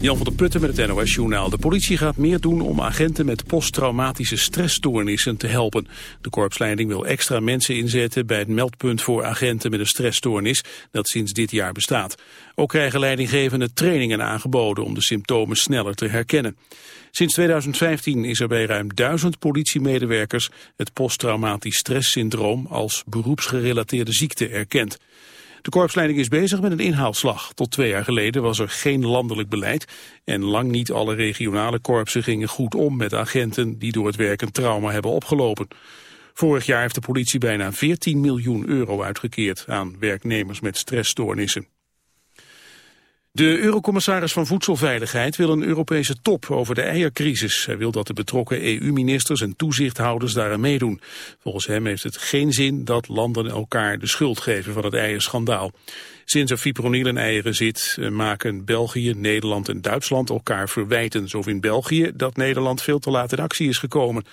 Jan van der Putten met het NOS-journaal. De politie gaat meer doen om agenten met posttraumatische stressstoornissen te helpen. De korpsleiding wil extra mensen inzetten bij het meldpunt voor agenten met een stressstoornis dat sinds dit jaar bestaat. Ook krijgen leidinggevende trainingen aangeboden om de symptomen sneller te herkennen. Sinds 2015 is er bij ruim duizend politiemedewerkers het posttraumatisch stresssyndroom als beroepsgerelateerde ziekte erkend. De korpsleiding is bezig met een inhaalslag. Tot twee jaar geleden was er geen landelijk beleid en lang niet alle regionale korpsen gingen goed om met agenten die door het werk een trauma hebben opgelopen. Vorig jaar heeft de politie bijna 14 miljoen euro uitgekeerd aan werknemers met stressstoornissen. De eurocommissaris van Voedselveiligheid wil een Europese top over de eiercrisis. Hij wil dat de betrokken EU-ministers en toezichthouders daaraan meedoen. Volgens hem heeft het geen zin dat landen elkaar de schuld geven van het eierschandaal. Sinds er fipronil in eieren zit, eh, maken België, Nederland en Duitsland elkaar verwijten. Zo in België dat Nederland veel te laat in actie is gekomen.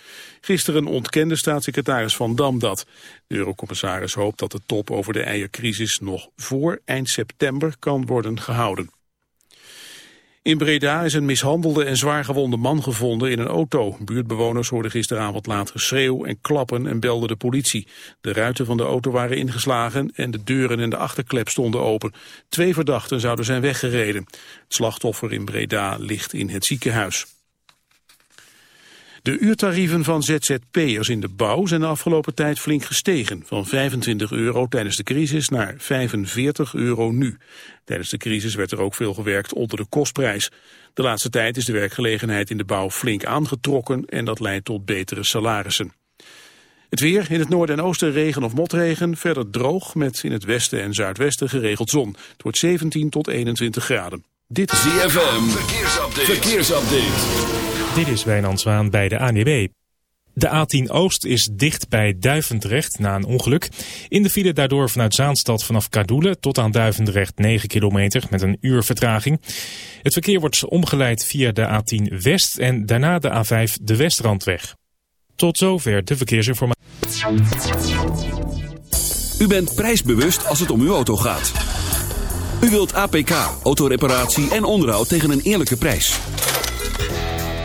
Gisteren ontkende staatssecretaris Van Dam dat. De eurocommissaris hoopt dat de top over de eiercrisis nog voor eind september kan worden gehouden. In Breda is een mishandelde en zwaargewonde man gevonden in een auto. Buurtbewoners hoorden gisteravond laat geschreeuw en klappen en belden de politie. De ruiten van de auto waren ingeslagen en de deuren en de achterklep stonden open. Twee verdachten zouden zijn weggereden. Het slachtoffer in Breda ligt in het ziekenhuis. De uurtarieven van ZZP'ers in de bouw zijn de afgelopen tijd flink gestegen. Van 25 euro tijdens de crisis naar 45 euro nu. Tijdens de crisis werd er ook veel gewerkt onder de kostprijs. De laatste tijd is de werkgelegenheid in de bouw flink aangetrokken en dat leidt tot betere salarissen. Het weer, in het noorden en oosten regen of motregen, verder droog met in het westen en zuidwesten geregeld zon. Het wordt 17 tot 21 graden. Dit is ZFM, verkeersupdate. verkeersupdate. Dit is Wijnand Zwaan bij de ANWB. De A10 Oost is dicht bij Duivendrecht na een ongeluk. In de file daardoor vanuit Zaanstad vanaf Kadoelen tot aan Duivendrecht 9 kilometer met een uur vertraging. Het verkeer wordt omgeleid via de A10 West en daarna de A5 de Westrandweg. Tot zover de verkeersinformatie. U bent prijsbewust als het om uw auto gaat. U wilt APK, autoreparatie en onderhoud tegen een eerlijke prijs.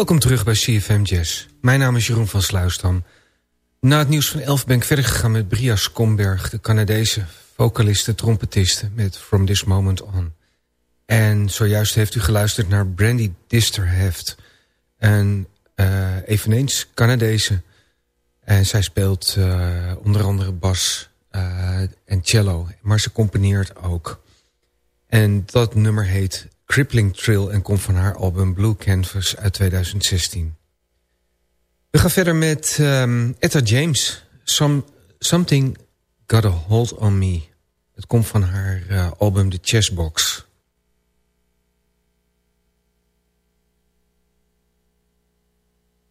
Welkom terug bij CFM Jazz. Mijn naam is Jeroen van Sluisdam. Na het nieuws van 11 ben ik verder gegaan met Bria Skomberg... de Canadese vocaliste, trompetiste met From This Moment On. En zojuist heeft u geluisterd naar Brandy Disterheft... een uh, eveneens Canadese. En zij speelt uh, onder andere bas uh, en cello, maar ze componeert ook. En dat nummer heet Crippling Trill en komt van haar album Blue Canvas uit 2016. We gaan verder met um, Etta James. Some, Something Got a Hold on Me. Het komt van haar uh, album The Chessbox.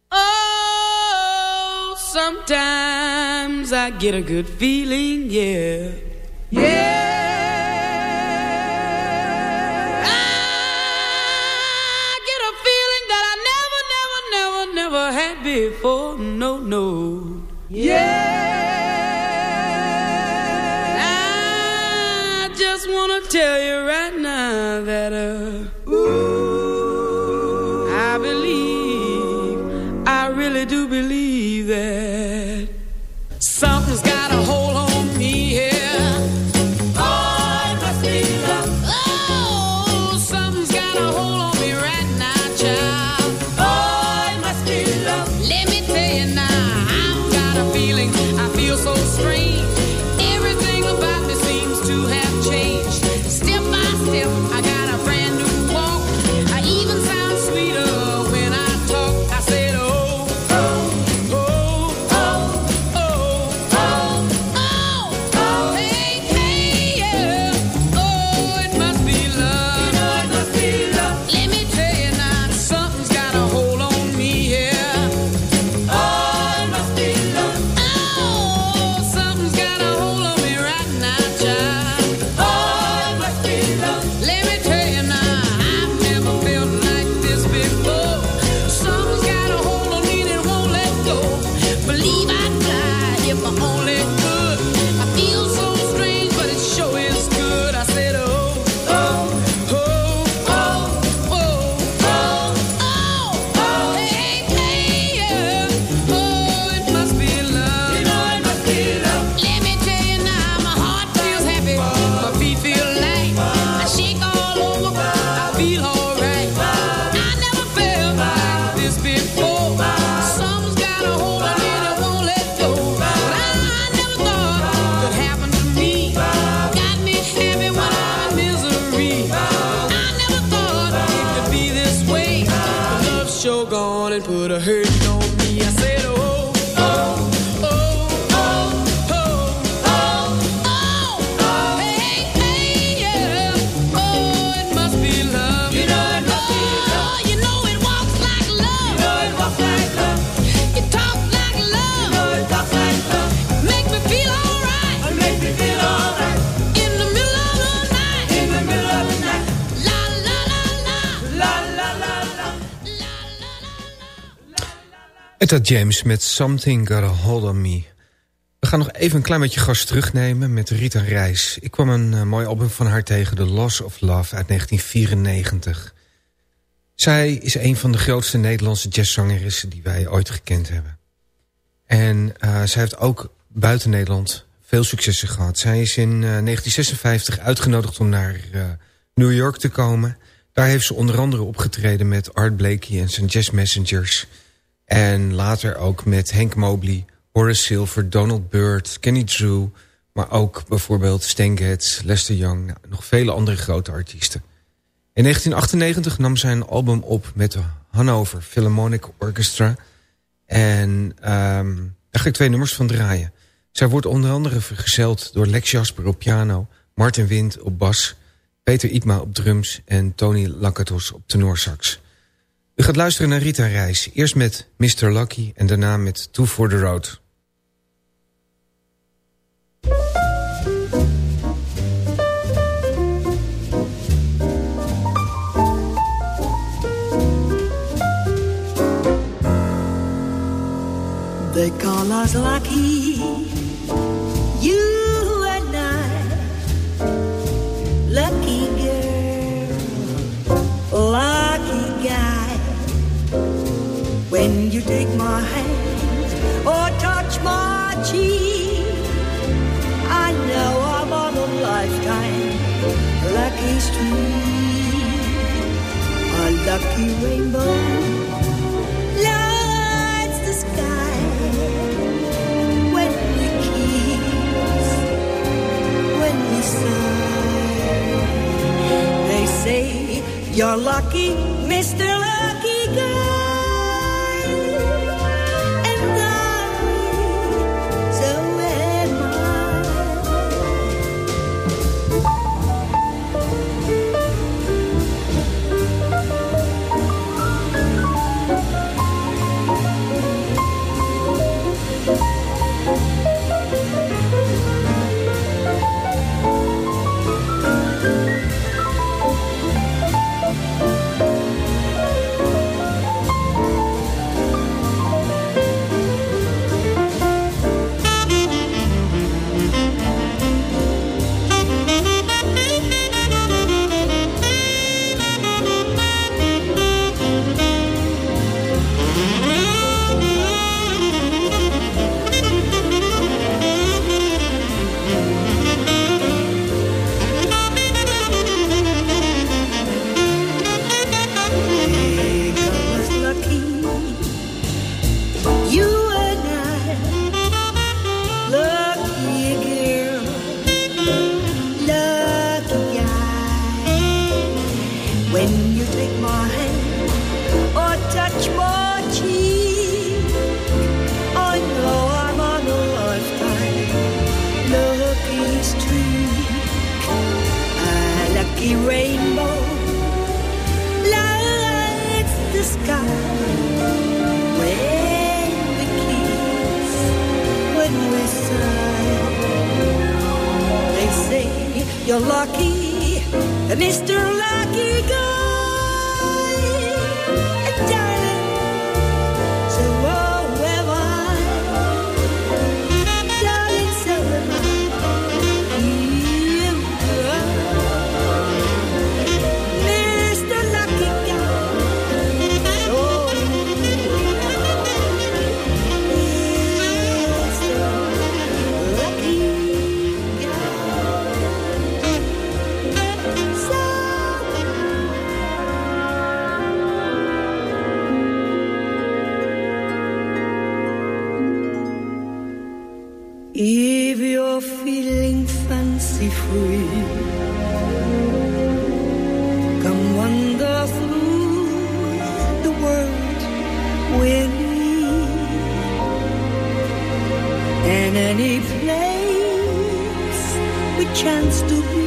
Oh, sometimes I get a good feeling, yeah. Yeah. Before. No, no. Yeah. Etta James met Something Got a Hold on Me. We gaan nog even een klein beetje gas terugnemen met Rita Reis. Ik kwam een uh, mooi album van haar tegen, The Loss of Love uit 1994. Zij is een van de grootste Nederlandse jazzzangeressen die wij ooit gekend hebben. En uh, zij heeft ook buiten Nederland veel successen gehad. Zij is in uh, 1956 uitgenodigd om naar New York te komen. Daar heeft ze onder andere opgetreden met Art Blakey en zijn Jazz Messengers... En later ook met Henk Mobley, Horace Silver, Donald Byrd, Kenny Drew... maar ook bijvoorbeeld Stan Getz, Lester Young... Nou, nog vele andere grote artiesten. In 1998 nam zij een album op met de Hanover Philharmonic Orchestra... en um, daar ga ik twee nummers van draaien. Zij wordt onder andere vergezeld door Lex Jasper op piano... Martin Wind op bas, Peter Ietma op drums... en Tony Lakatos op tenorsax... U gaat luisteren naar Rita Reis. Eerst met Mr. Lucky en daarna met Two for the Road. They call us lucky rainbow lights the sky when we kiss, when we sigh. They say you're lucky, Mr. Love. si free. Come wander through the world with me. In any place we chance to be.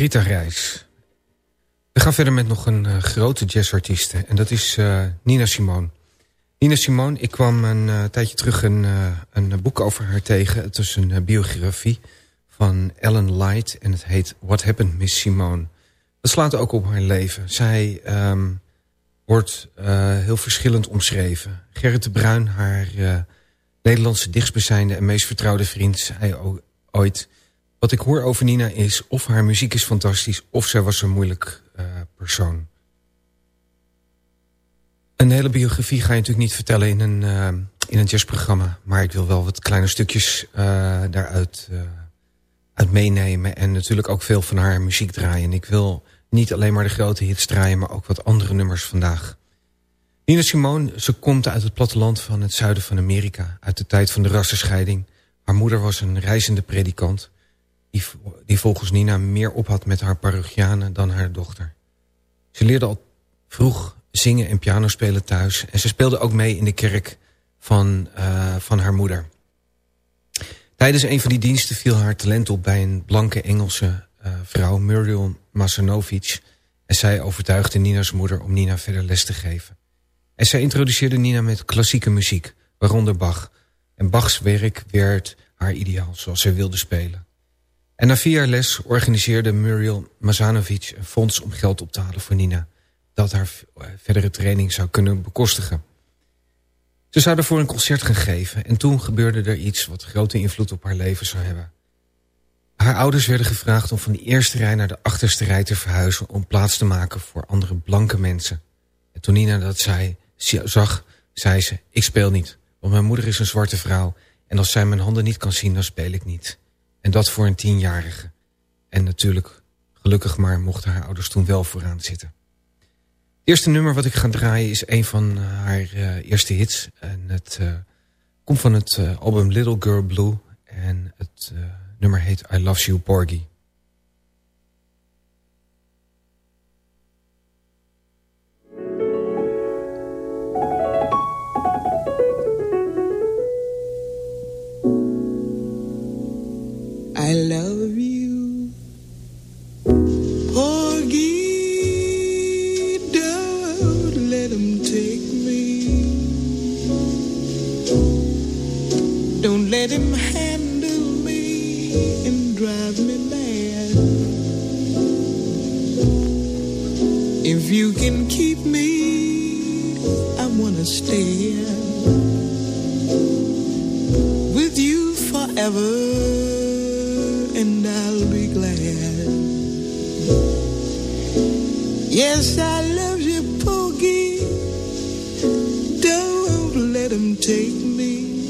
Rita Reis. We gaan verder met nog een uh, grote jazzartieste. En dat is uh, Nina Simone. Nina Simone, ik kwam een uh, tijdje terug een, een boek over haar tegen. Het is een biografie van Ellen Light. En het heet What Happened Miss Simone. Dat slaat ook op haar leven. Zij um, wordt heel verschillend omschreven. Gerrit de Bruin, haar Nederlandse dichtstbijzijnde en meest vertrouwde vriend... zei ooit... Wat ik hoor over Nina is of haar muziek is fantastisch... of zij was een moeilijk uh, persoon. Een hele biografie ga je natuurlijk niet vertellen in een, uh, in een jazzprogramma. Maar ik wil wel wat kleine stukjes uh, daaruit uit meenemen. En natuurlijk ook veel van haar muziek draaien. Ik wil niet alleen maar de grote hits draaien... maar ook wat andere nummers vandaag. Nina Simone, ze komt uit het platteland van het zuiden van Amerika. Uit de tijd van de rassenscheiding. Haar moeder was een reizende predikant die, die volgens Nina meer op had met haar parochianen dan haar dochter. Ze leerde al vroeg zingen en piano spelen thuis... en ze speelde ook mee in de kerk van, uh, van haar moeder. Tijdens een van die diensten viel haar talent op bij een blanke Engelse uh, vrouw... Muriel Masanovic... en zij overtuigde Nina's moeder om Nina verder les te geven. En zij introduceerde Nina met klassieke muziek, waaronder Bach. En Bachs werk werd haar ideaal, zoals zij wilde spelen. En na vier jaar les organiseerde Muriel Mazanovic een fonds om geld op te halen voor Nina. Dat haar verdere training zou kunnen bekostigen. Ze zou daarvoor een concert gaan geven. En toen gebeurde er iets wat grote invloed op haar leven zou hebben. Haar ouders werden gevraagd om van de eerste rij naar de achterste rij te verhuizen... om plaats te maken voor andere blanke mensen. En toen Nina dat zei, zag, zei ze... ik speel niet, want mijn moeder is een zwarte vrouw... en als zij mijn handen niet kan zien, dan speel ik niet... En dat voor een tienjarige. En natuurlijk, gelukkig maar, mochten haar ouders toen wel vooraan zitten. Het eerste nummer wat ik ga draaien is een van uh, haar uh, eerste hits. En het uh, komt van het album Little Girl Blue. En het nummer heet I Love You Porgy. And I'll be glad. Yes, I love you, Poogie. Don't let him take me.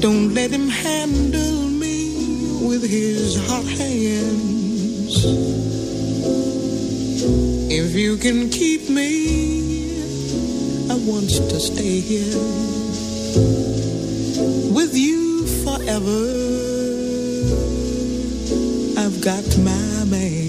Don't let him handle me with his hot hands. If you can keep me, I want to stay here with you forever. I've got my man.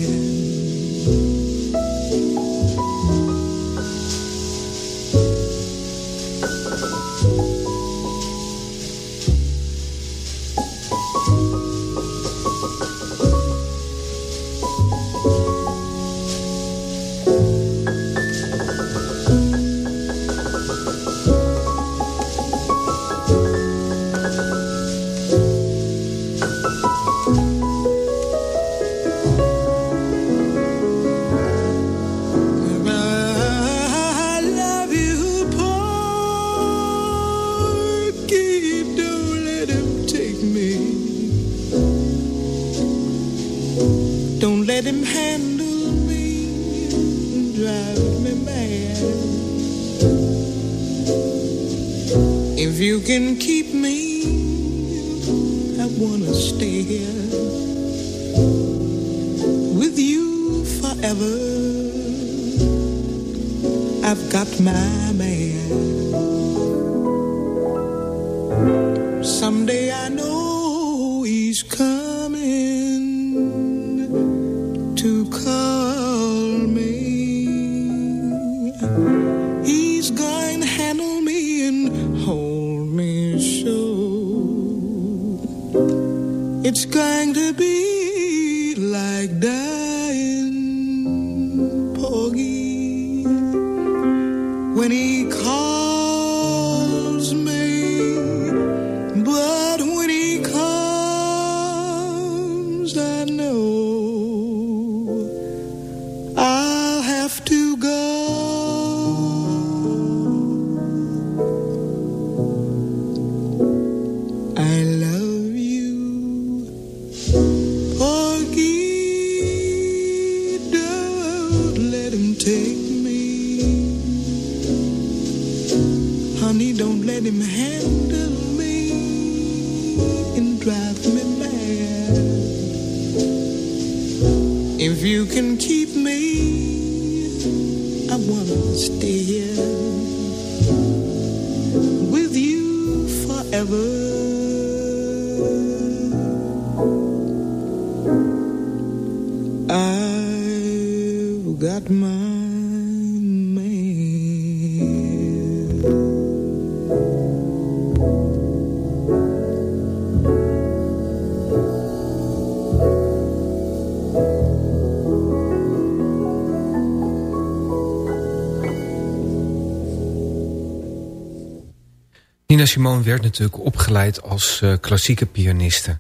Simone werd natuurlijk opgeleid als eh, klassieke pianiste.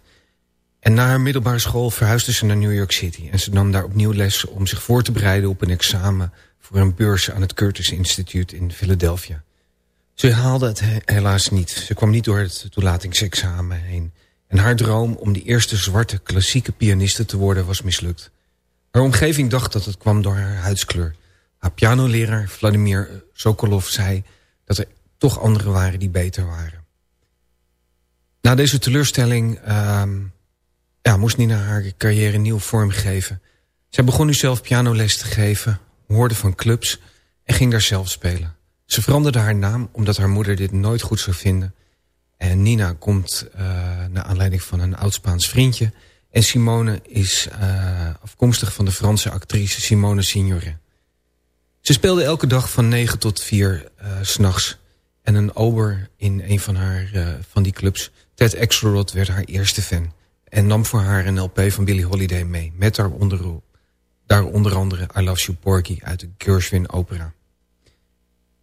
En na haar middelbare school verhuisde ze naar New York City. En ze nam daar opnieuw les om zich voor te bereiden op een examen... voor een beurs aan het Curtis Institute in Philadelphia. Ze haalde het he- helaas niet. Ze kwam niet door het toelatingsexamen heen. En haar droom om de eerste zwarte klassieke pianiste te worden was mislukt. Haar omgeving dacht dat het kwam door haar huidskleur. Haar pianoleraar Vladimir Sokolov zei dat er toch anderen waren die beter waren. Na deze teleurstelling ehm, ja, moest Nina haar carrière nieuw vorm geven. Zij begon nu zelf pianoles te geven, hoorde van clubs en ging daar zelf spelen. Ze veranderde haar naam omdat haar moeder dit nooit goed zou vinden. En Nina komt uh, naar aanleiding van een oud-Spaans vriendje. En Simone is uh, afkomstig van de Franse actrice Simone Signoret. Ze speelde elke dag van 9 tot 4 uh, s'nachts. En een ober in een van, haar, uh, van die clubs, Ted Axelrod, werd haar eerste fan. En nam voor haar een LP van Billie Holiday mee. Met daaronder, daar onder andere I Love You Porky uit de Gershwin opera.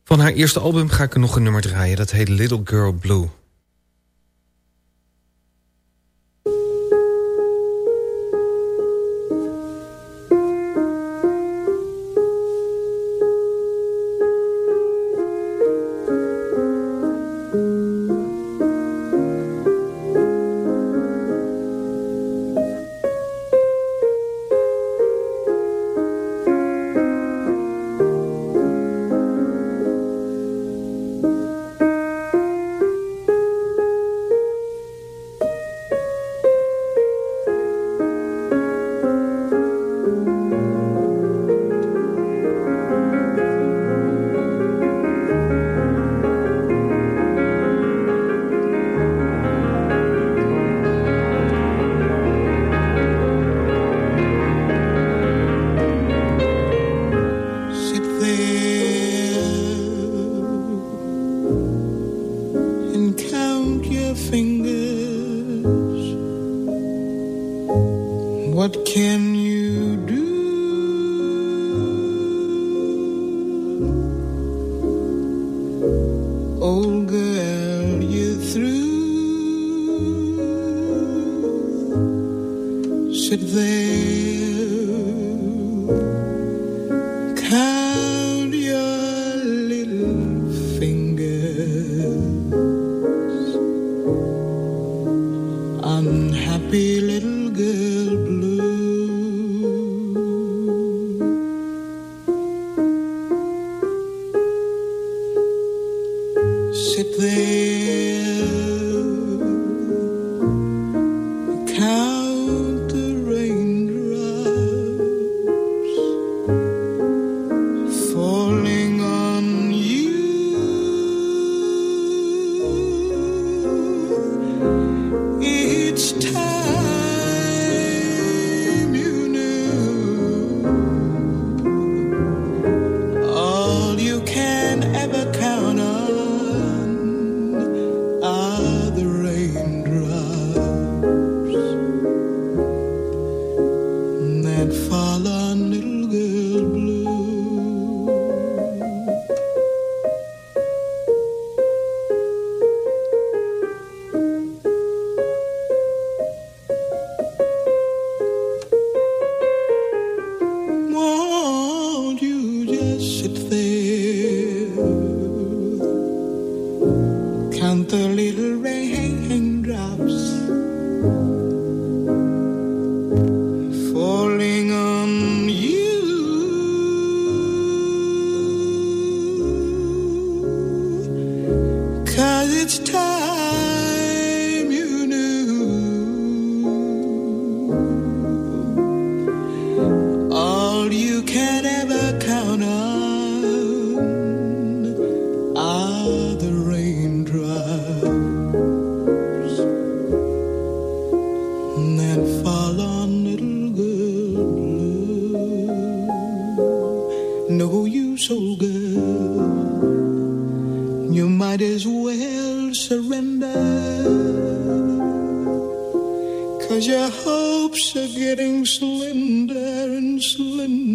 Van haar eerste album ga ik er nog een nummer draaien. Dat heet Little Girl Blue. as well surrender. Cause your hopes are getting slender and slender.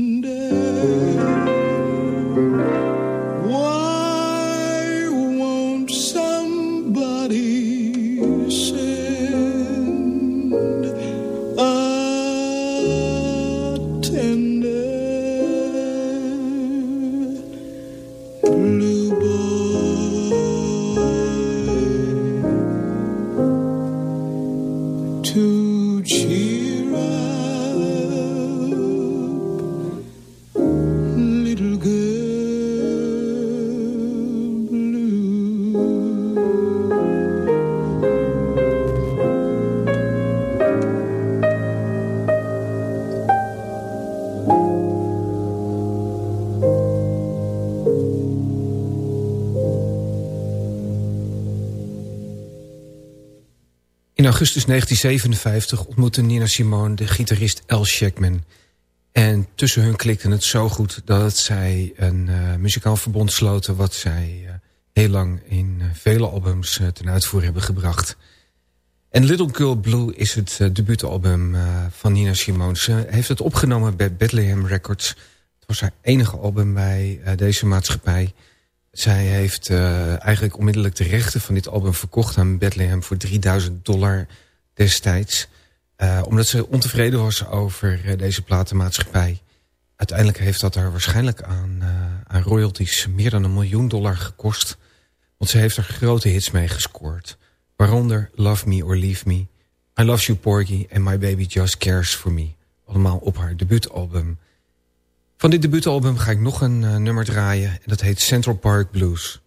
Augustus 1957 ontmoette Nina Simone de gitarist Al Shackman. En tussen hun klikte het zo goed dat zij een uh, muzikaal verbond sloten... wat zij uh, heel lang in uh, vele albums ten uitvoer hebben gebracht. En Little Girl Blue is het debuutalbum van Nina Simone. Ze heeft het opgenomen bij Bethlehem Records. Het was haar enige album bij deze maatschappij... Zij heeft uh, eigenlijk onmiddellijk de rechten van dit album verkocht aan Bethlehem voor 3000 dollar destijds. Uh, omdat ze ontevreden was over uh, deze platenmaatschappij. Uiteindelijk heeft dat haar waarschijnlijk aan, aan royalties meer dan een miljoen dollar gekost. Want ze heeft er grote hits mee gescoord. Waaronder Love Me or Leave Me, I Love You Porgy en My Baby Just Cares For Me. Allemaal op haar debuutalbum van dit debuutalbum ga ik nog een uh, nummer draaien. En dat heet Central Park Blues.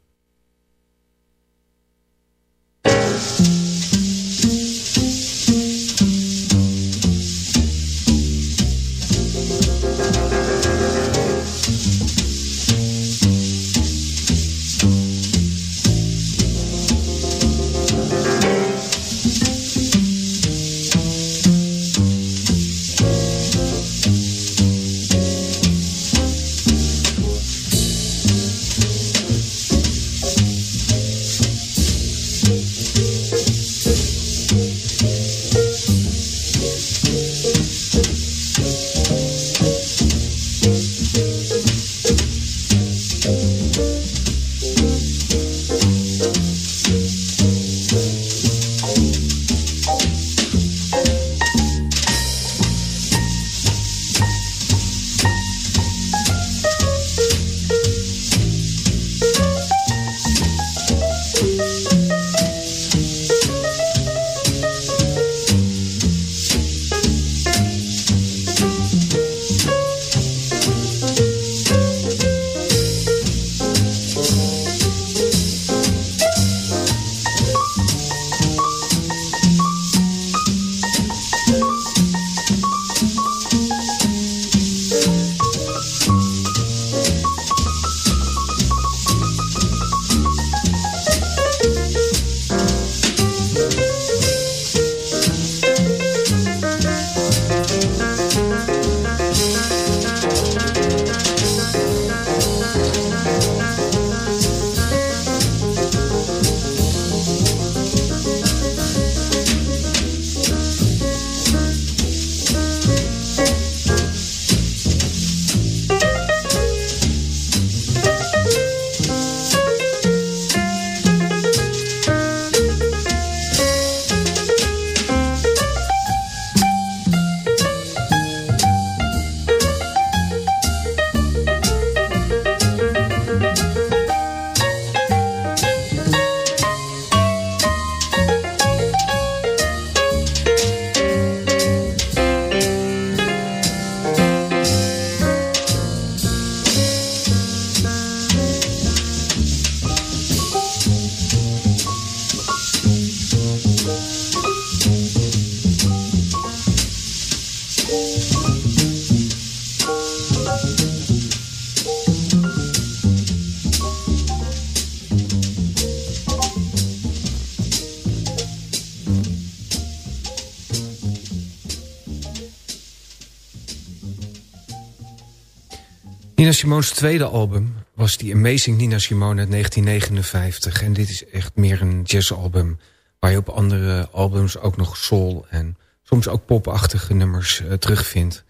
Nina Simone's tweede album was die Amazing Nina Simone uit 1959. En dit is echt meer een jazzalbum... waar je op andere albums ook nog soul en soms ook popachtige nummers uh, terugvindt.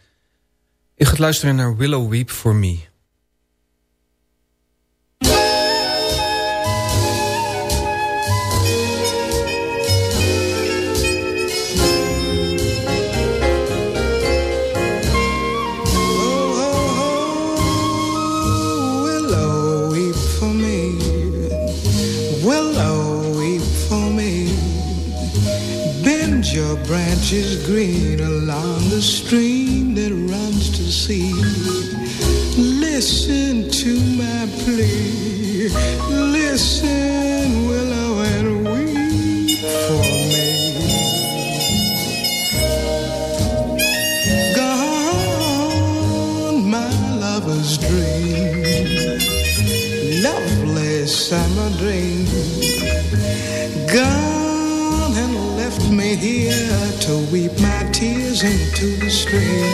Ik ga luisteren naar Willow Weep For Me... green along the stream weep my tears into the stream.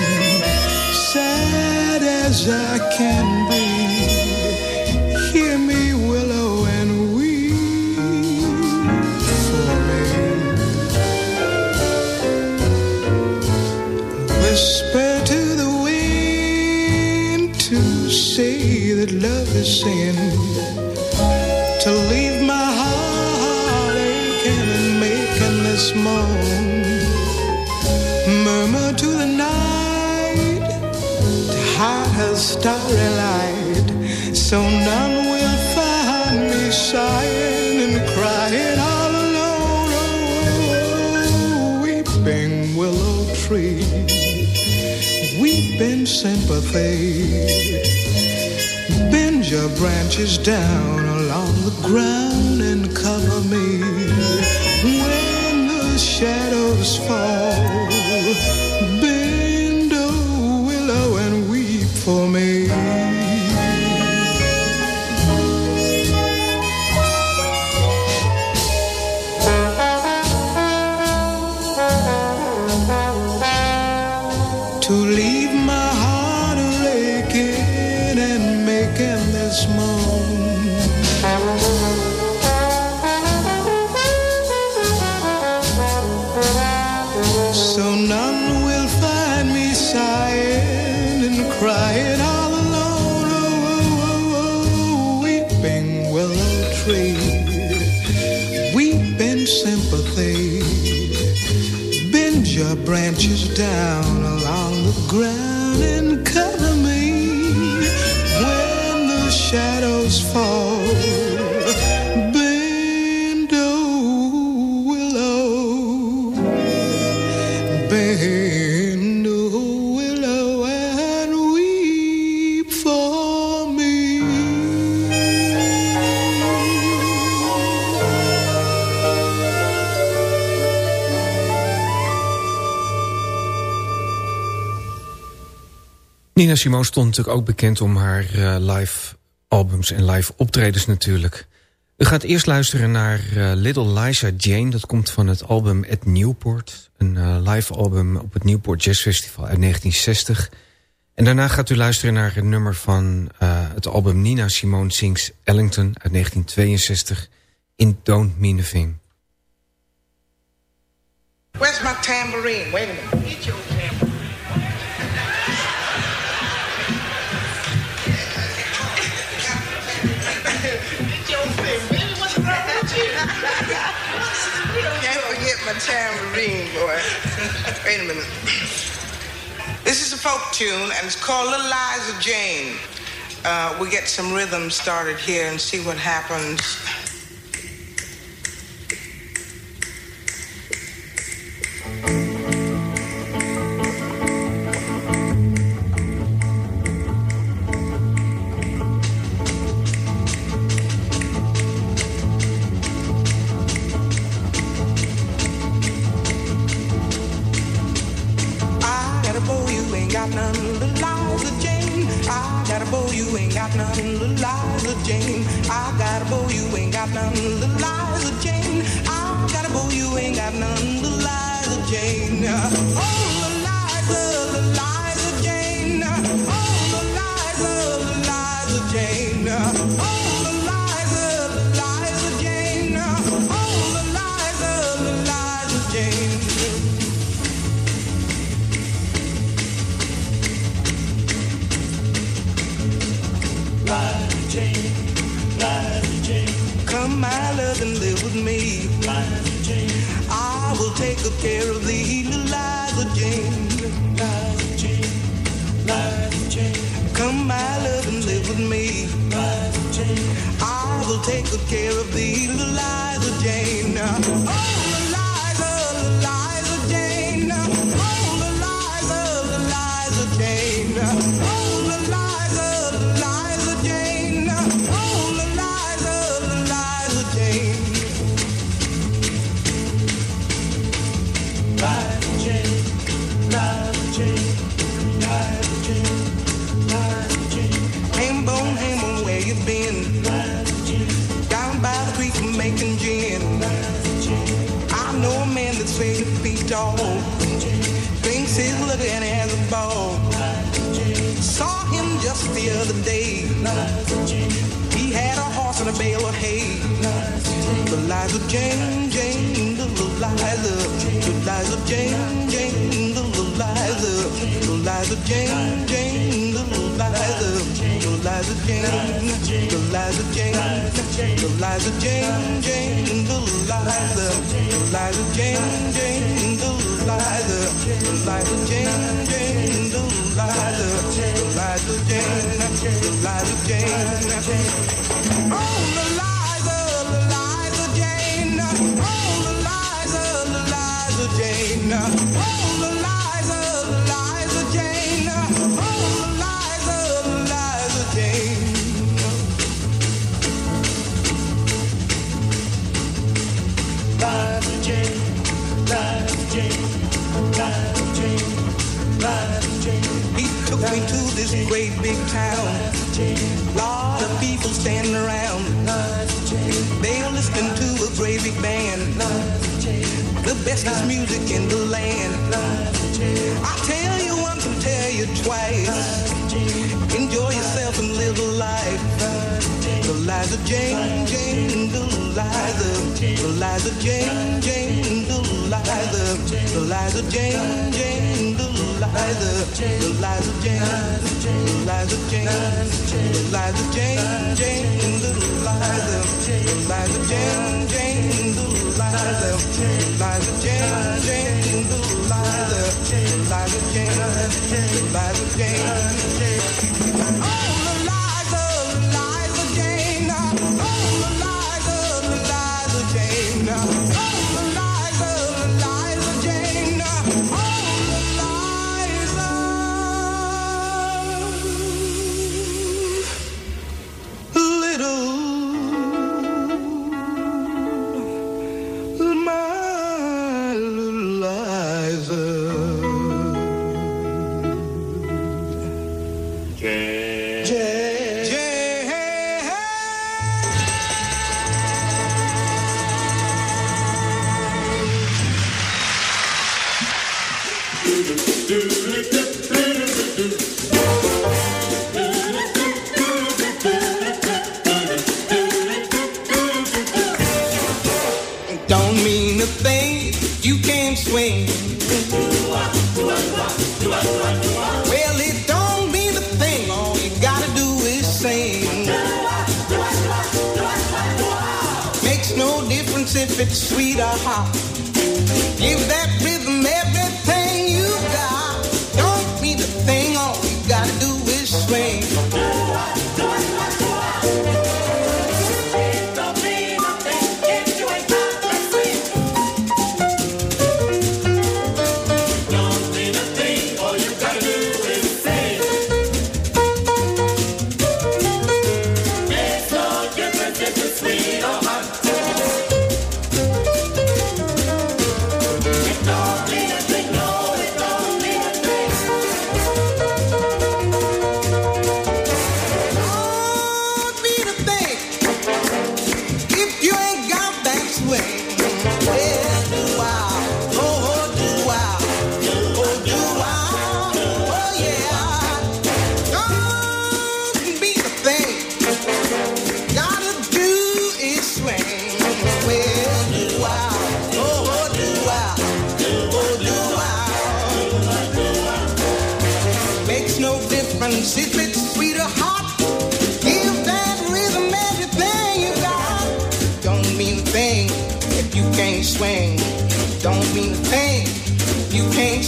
Sad as I can be, starry light, so none will find me sighing and crying all alone. Oh, weeping willow tree, weeping sympathy. Bend your branches down along the ground and cover me. When the shadows fall. Branches down along the ground and cover me when the shadows fall. Nina Simone stond natuurlijk ook bekend om haar eh, live albums en live optredens natuurlijk. U gaat eerst luisteren naar eh, Little Liza Jane. Dat komt van het album At Newport. Een eh, live album op het Newport Jazz Festival uit 1960. En daarna gaat u luisteren naar een nummer van het album Nina Simone Sings Ellington uit 1962. In Don't Mean a Thing. Where's my tambourine? Wait a minute. My tambourine, boy. Wait a minute. This is a folk tune, and it's called Little Liza Jane. Uh, we get some rhythm started here and see what happens. You care of thee, a horse and a bale of hay. The Liza Jane, Jane, the Liza. The Liza Jane, Jane, the Liza. The Liza Jane, Jane, the Liza. The Liza Jane, the Liza Jane, the Liza Jane, Jane, the Liza. The Liza Jane, Jane, the Liza. The Liza Jane, Jane, the Liza. The Liza Jane, the Liza Jane. Oh, the Liza, the Liza Jane. Oh, the Liza, the Liza Jane. Oh, the this great big town. Lot of people standing around. They are listening to a great big band. The bestest music in the land. I tell you once and tell you twice. Enjoy yourself and live a life. The Liza Jane, Jane, the Liza. The Liza Jane, Jane, the Liza. The Liza Jane, Jane, the Liza. The Liza Jane, the Liza Jane, the Liza Jane, Jane, the Liza. The Liza Jane, Jane, the Liza. The Liza Jane, Jane, the Liza. The Liza Jane, the Liza Jane. Oh, the Liza,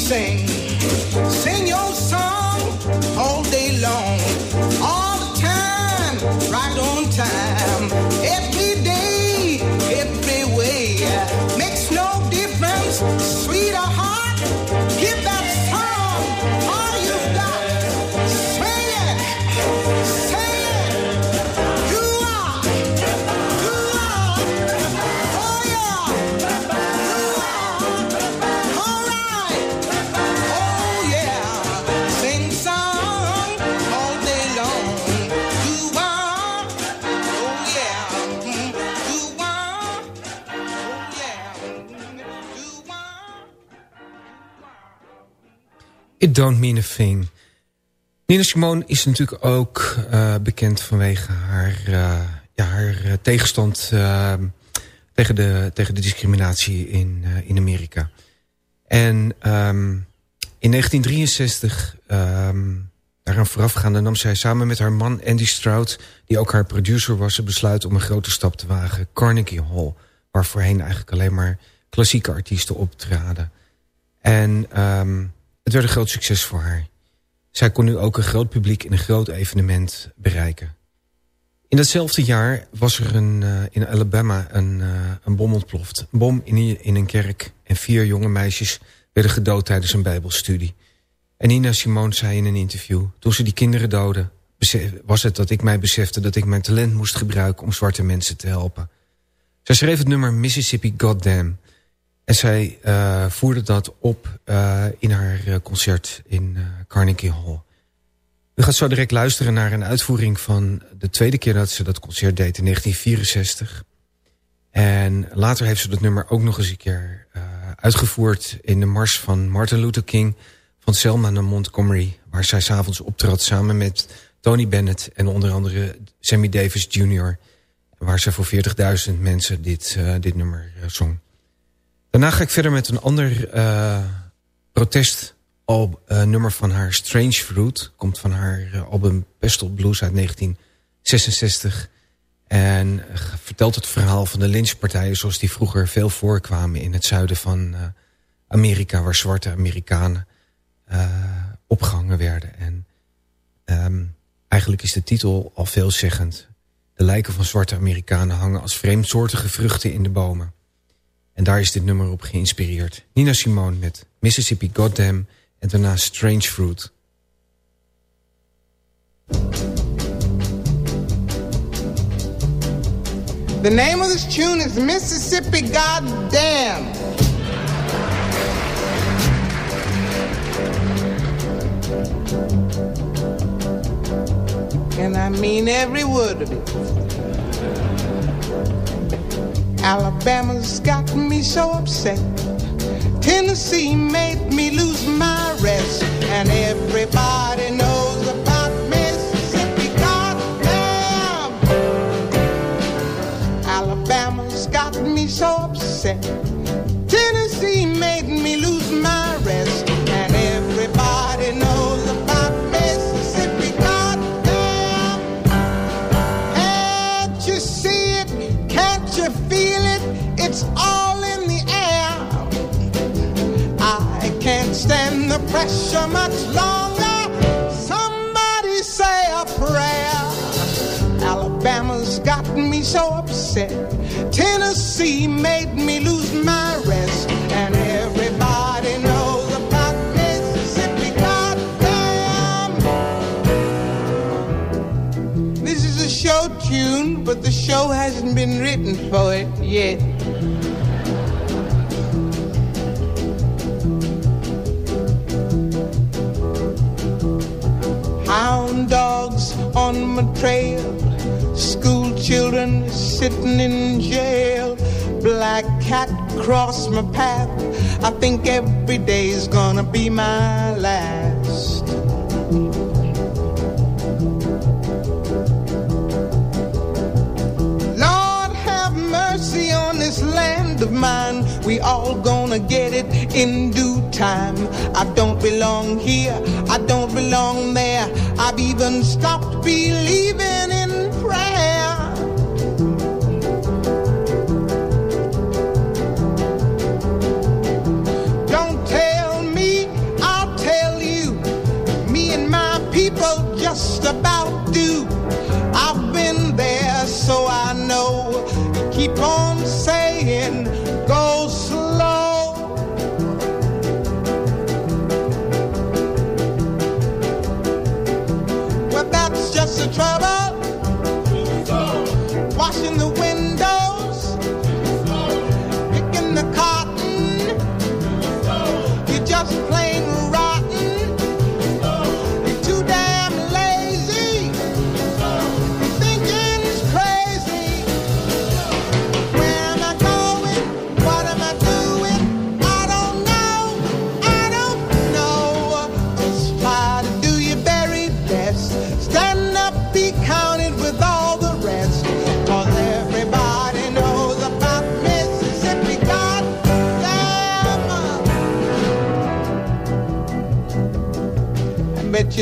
sing. Don't Mean a Thing. Nina Simone is natuurlijk ook eh, bekend vanwege haar, eh, haar eh, tegenstand eh, tegen, de, tegen de discriminatie in, in Amerika. En ehm, in 1963, ehm daaraan voorafgaande, nam zij samen met haar man Andy Stroud... die ook haar producer was, het besluit om een grote stap te wagen. Carnegie Hall, waar voorheen eigenlijk alleen maar klassieke artiesten optraden. En ehm, het werd een groot succes voor haar. Zij kon nu ook een groot publiek in een groot evenement bereiken. In datzelfde jaar was er een, eh, in Alabama een, eh, een bom ontploft. Een bom in, in een kerk en vier jonge meisjes werden gedood tijdens een bijbelstudie. En Nina Simone zei in een interview... toen ze die kinderen besef- was het dat ik mij besefte... dat ik mijn talent moest gebruiken om zwarte mensen te helpen. Zij schreef het nummer Mississippi Goddamn... En zij eh, voerde dat op eh, in haar eh, concert in Carnegie Hall. U gaat zo direct luisteren naar een uitvoering van de tweede keer dat ze dat concert deed in 1964. En later heeft ze dat nummer ook nog eens een keer uitgevoerd in de mars van Martin Luther King van Selma naar Montgomery. Waar zij s'avonds optrad samen met Tony Bennett en onder andere Sammy Davis Jr. Waar ze voor 40.000 mensen dit, dit nummer zong. Daarna ga ik verder met een ander uh, protest al, uh, nummer van haar Strange Fruit. Komt van haar uh, album Pestle Blues uit 1966. En vertelt het verhaal van de lynchpartijen zoals die vroeger veel voorkwamen in het zuiden van Amerika. Waar zwarte Amerikanen opgehangen werden. En um, eigenlijk is de titel al veelzeggend. De lijken van zwarte Amerikanen hangen als vreemdsoortige vruchten in de bomen. En daar is dit nummer op geïnspireerd. Nina Simone met Mississippi Goddamn en daarna Strange Fruit. The name of this tune is Mississippi Goddamn. And I mean every word of it. Alabama's got me so upset. Tennessee made me lose my rest. And everybody knows about Mississippi. Goddamn! Alabama's got me so upset. Tennessee made me lose my pressure much longer. Somebody say a prayer. Alabama's got me so upset. Tennessee made me lose my rest. And everybody knows about Mississippi. Goddamn! This is a show tune, but the show hasn't been written for it yet. On trail, school children sitting in jail, black cat cross my path. I think every day's gonna be my last. Lord have mercy on this land of mine. We all gonna get it in due time. I don't belong here, I don't belong there. I've even stopped believing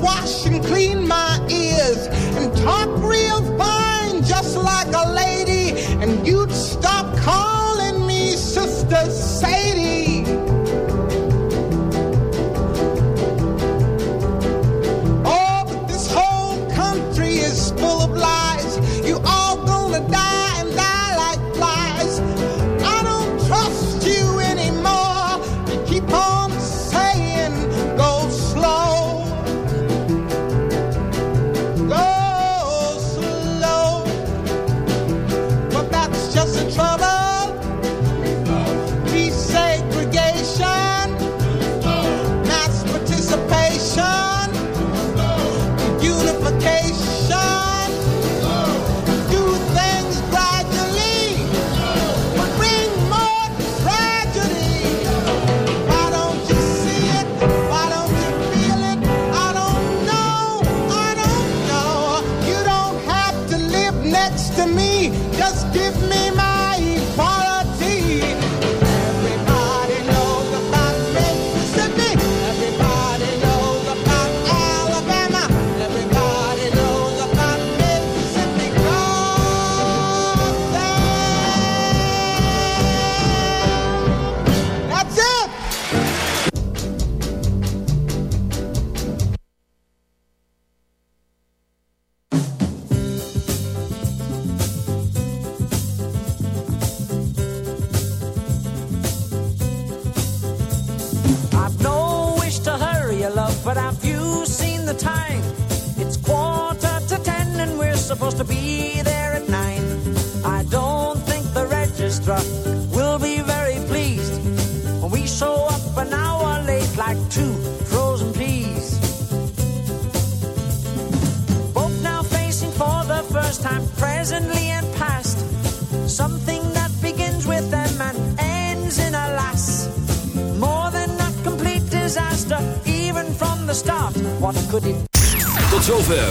wash and clean my ears.